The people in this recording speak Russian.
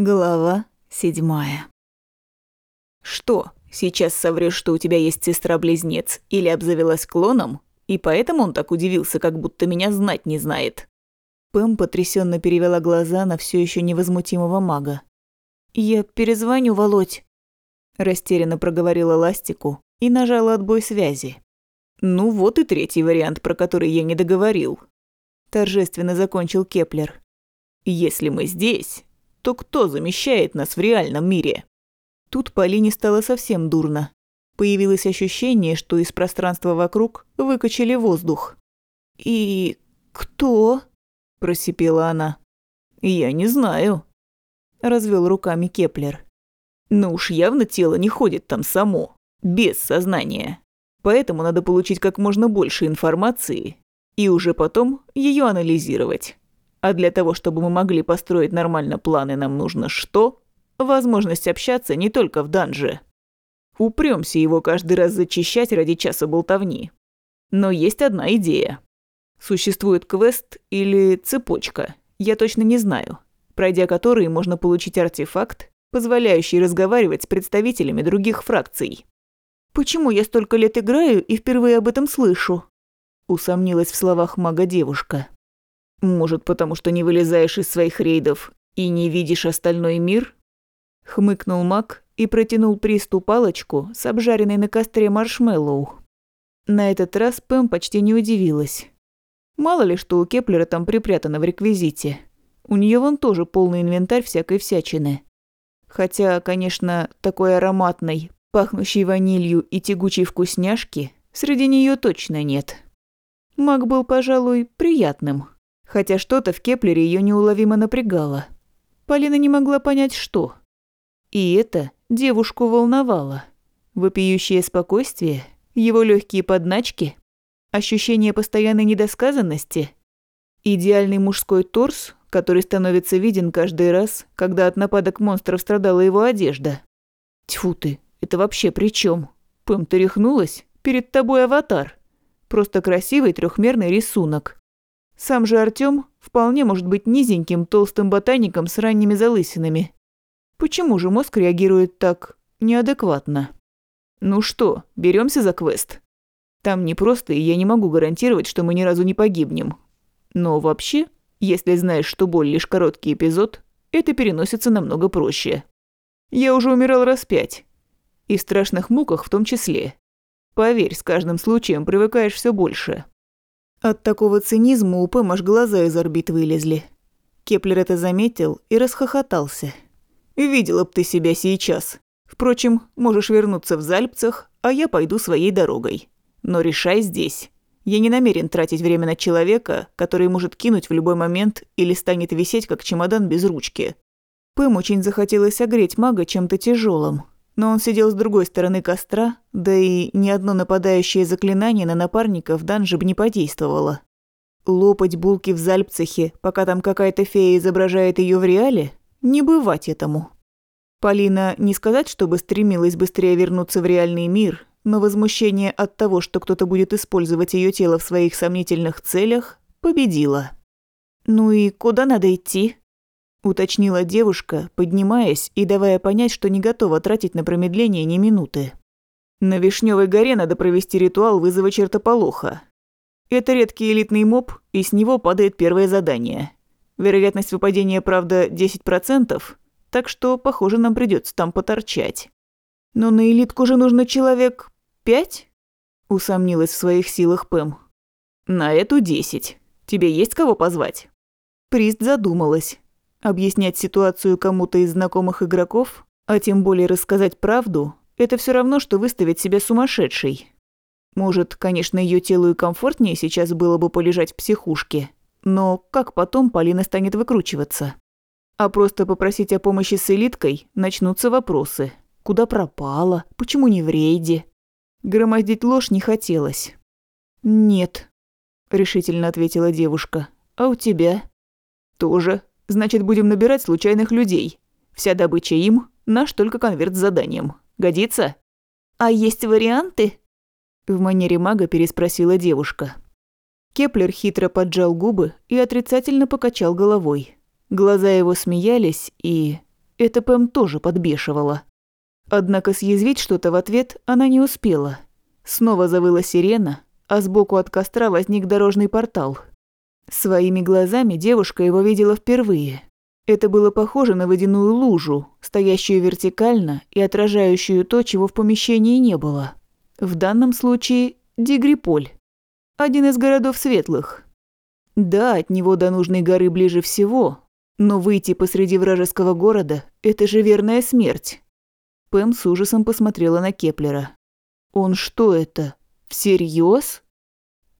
Глава седьмая. Что, сейчас соврёшь, что у тебя есть сестра-близнец или обзавелась клоном, и поэтому он так удивился, как будто меня знать не знает? Пэм потрясенно перевела глаза на все еще невозмутимого мага. «Я перезвоню, Володь», – растерянно проговорила Ластику и нажала отбой связи. «Ну вот и третий вариант, про который я не договорил», – торжественно закончил Кеплер. «Если мы здесь, то кто замещает нас в реальном мире? Тут Полине стало совсем дурно. Появилось ощущение, что из пространства вокруг выкачали воздух. «И кто?» – просипела она. «Я не знаю», – развел руками Кеплер. «Ну уж явно тело не ходит там само, без сознания. Поэтому надо получить как можно больше информации и уже потом ее анализировать. А для того, чтобы мы могли построить нормально планы, нам нужно что? Возможность общаться не только в данже. Упрёмся его каждый раз зачищать ради часа болтовни. Но есть одна идея. Существует квест или цепочка, я точно не знаю, пройдя который можно получить артефакт, позволяющий разговаривать с представителями других фракций. «Почему я столько лет играю и впервые об этом слышу?» усомнилась в словах мага девушка. Может, потому что не вылезаешь из своих рейдов и не видишь остальной мир? Хмыкнул маг и протянул Присту палочку с обжаренной на костре маршмеллоу. На этот раз Пэм почти не удивилась. Мало ли, что у Кеплера там припрятано в реквизите. У нее вон тоже полный инвентарь всякой всячины. Хотя, конечно, такой ароматной, пахнущей ванилью и тягучей вкусняшки среди нее точно нет. Маг был, пожалуй, приятным хотя что-то в Кеплере ее неуловимо напрягало. Полина не могла понять, что. И это девушку волновало. Вопиющее спокойствие, его легкие подначки, ощущение постоянной недосказанности, идеальный мужской торс, который становится виден каждый раз, когда от нападок монстров страдала его одежда. Тьфу ты, это вообще при чем? Пэм, ты рехнулась? Перед тобой аватар. Просто красивый трехмерный рисунок. Сам же Артём вполне может быть низеньким толстым ботаником с ранними залысинами. Почему же мозг реагирует так неадекватно? Ну что, беремся за квест? Там непросто, и я не могу гарантировать, что мы ни разу не погибнем. Но вообще, если знаешь, что боль лишь короткий эпизод, это переносится намного проще. Я уже умирал раз пять. И в страшных муках в том числе. Поверь, с каждым случаем привыкаешь все больше. От такого цинизма у Пэм аж глаза из орбит вылезли. Кеплер это заметил и расхохотался. «Видела б ты себя сейчас. Впрочем, можешь вернуться в Зальпцах, а я пойду своей дорогой. Но решай здесь. Я не намерен тратить время на человека, который может кинуть в любой момент или станет висеть, как чемодан без ручки». Пэм очень захотелось согреть мага чем-то тяжелым, но он сидел с другой стороны костра, да и ни одно нападающее заклинание на напарника в данже бы не подействовало. Лопать булки в Зальпцехе, пока там какая-то фея изображает ее в реале, не бывать этому. Полина не сказать, чтобы стремилась быстрее вернуться в реальный мир, но возмущение от того, что кто-то будет использовать ее тело в своих сомнительных целях, победило. «Ну и куда надо идти?» Уточнила девушка, поднимаясь и давая понять, что не готова тратить на промедление ни минуты. На Вишневой горе надо провести ритуал вызова чертополоха. Это редкий элитный моб, и с него падает первое задание. Вероятность выпадения, правда, 10%, так что, похоже, нам придется там поторчать. Но на элитку же нужно человек пять? Усомнилась в своих силах Пэм. На эту десять. Тебе есть кого позвать? Прист задумалась. Объяснять ситуацию кому-то из знакомых игроков, а тем более рассказать правду, это все равно, что выставить себя сумасшедшей. Может, конечно, ее телу и комфортнее сейчас было бы полежать в психушке, но как потом Полина станет выкручиваться? А просто попросить о помощи с элиткой начнутся вопросы. Куда пропала? Почему не в рейде? Громоздить ложь не хотелось. «Нет», – решительно ответила девушка. «А у тебя?» «Тоже. Значит, будем набирать случайных людей. Вся добыча им, наш только конверт с заданием. Годится? А есть варианты? В манере мага переспросила девушка. Кеплер хитро поджал губы и отрицательно покачал головой. Глаза его смеялись и... это Пэм тоже подбешивало. Однако съязвить что-то в ответ она не успела. Снова завыла сирена, а сбоку от костра возник дорожный портал. Своими глазами девушка его видела впервые. Это было похоже на водяную лужу, стоящую вертикально и отражающую то, чего в помещении не было. В данном случае Дигриполь. Один из городов светлых. Да, от него до нужной горы ближе всего, но выйти посреди вражеского города – это же верная смерть. Пэм с ужасом посмотрела на Кеплера. «Он что это? Всерьез?